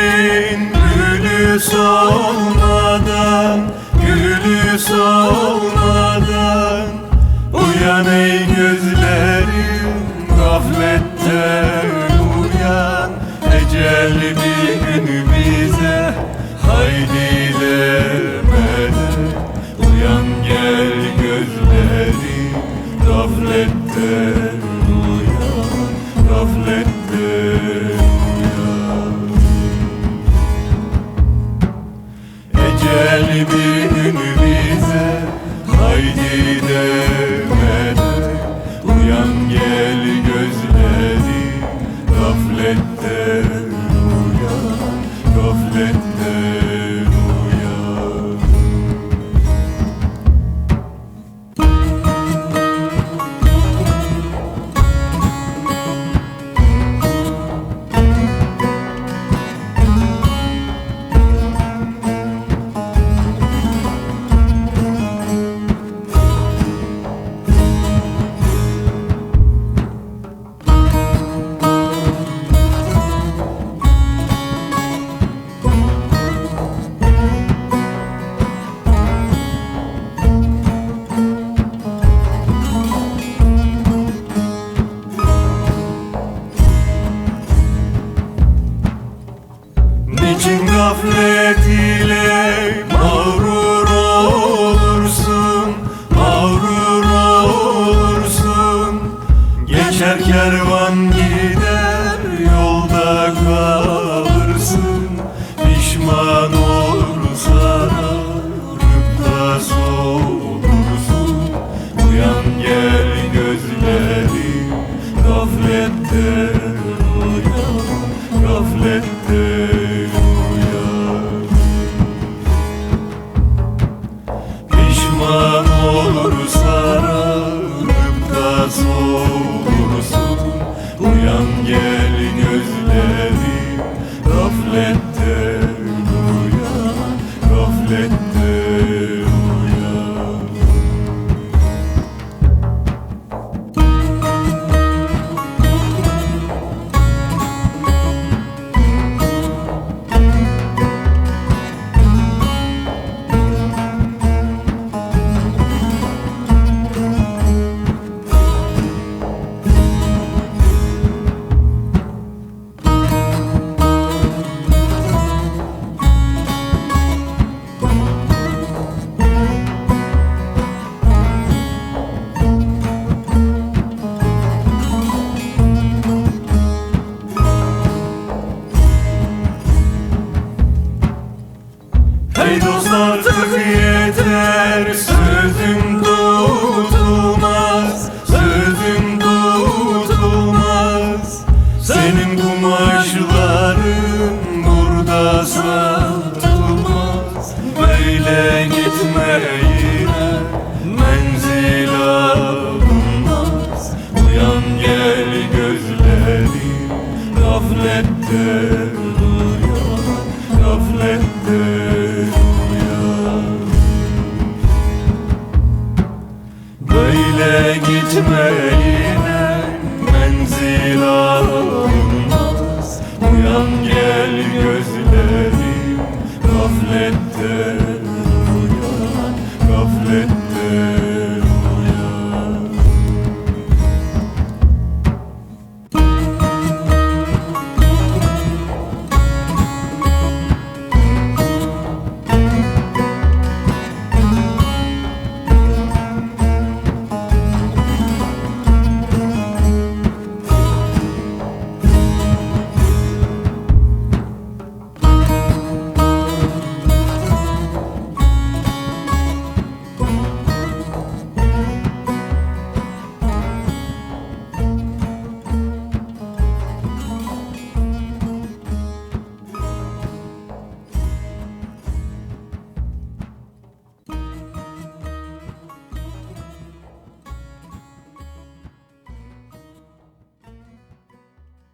Gülün gülü solmadan Gülü solmadan. Uyan ey güzel baby. Niçin gaflet ile mağrur olursun Mağrur olursun. Geçer kervan gider yolda kalırsın. Pişman olur sana rıpta solursun Uyan gel gözleri gafletten Hey dost artık yeter. Sözüm tutulmaz Sözüm tutulmaz. Senin kumaşların burada satılmaz. Böyle gitme yine menzil alınmaz. Uyan gel gözlerim gafletten uyan Gafletten gitme